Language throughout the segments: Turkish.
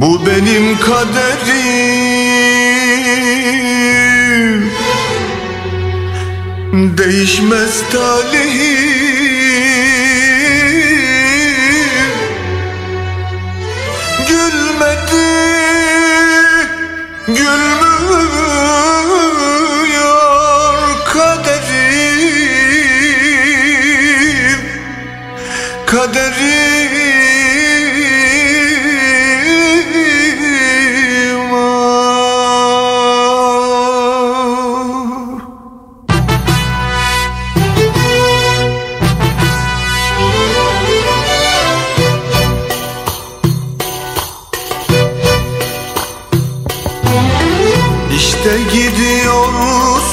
Bu benim kaderim. Değişmez talihim. Gülmedi Gülmüyor kaderim. Kaderim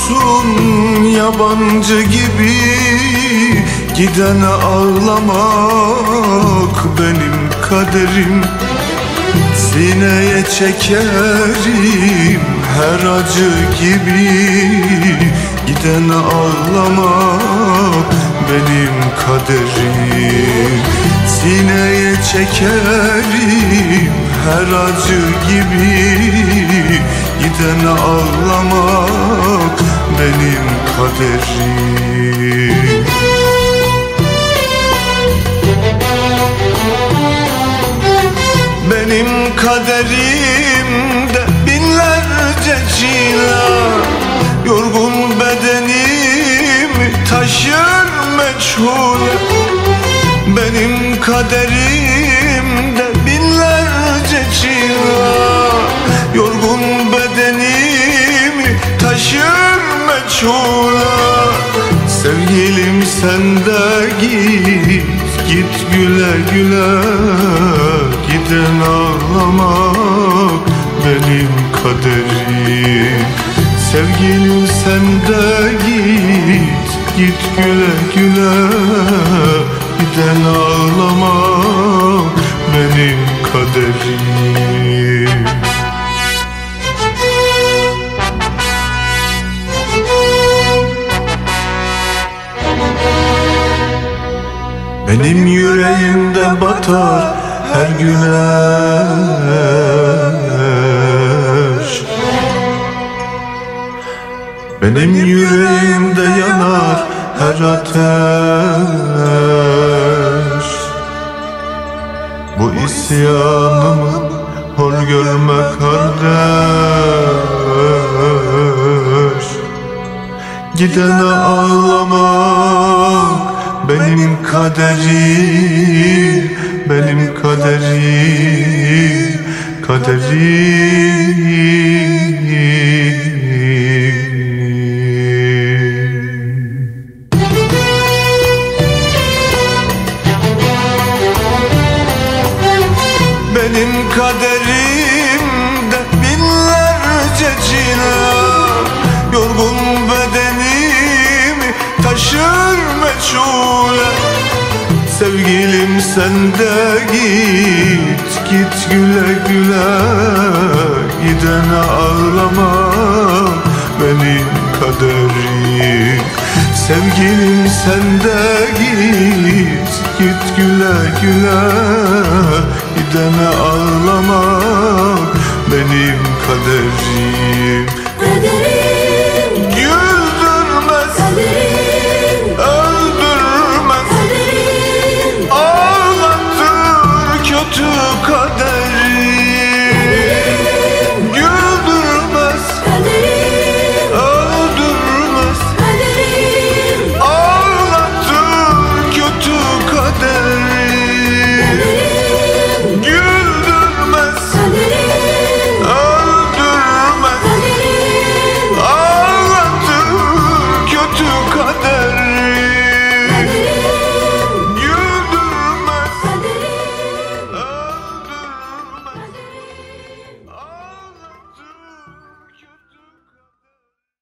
gidiyorsun yabancı gibi. Gidene ağlamak benim kaderim. Sineye çekerim her acı gibi. Gidene ağlamak benim kaderim. Sineye çekerim her acı gibi Gidene ağlamak benim kaderim. Benim kaderimde binlerce çile Yorgun bedenimi taşır meçhule. Benim kaderimde binlerce çile Yorgun bedenimi taşır meçhule Sevgilim sen de git, git güle güle. Giden ağlamak benim kaderim. Sevgilim sen de git, git güle güle. Giden ağlamak benim kaderim Benim yüreğimde batar her güneş. Benim yüreğimde yanar her ateş. Bu isyanımı hor görme kardeş. Gidene ağlamak benim kaderim Benim kaderim Kaderim Benim kaderimde binlerce çile Yorgun bedenimi taşır meçhule Sevgilim sen de git, git güle güle Gidene ağlama. Benim kaderim Sevgilim sen de git, git güle güle Gidene ağlama. Benim kaderim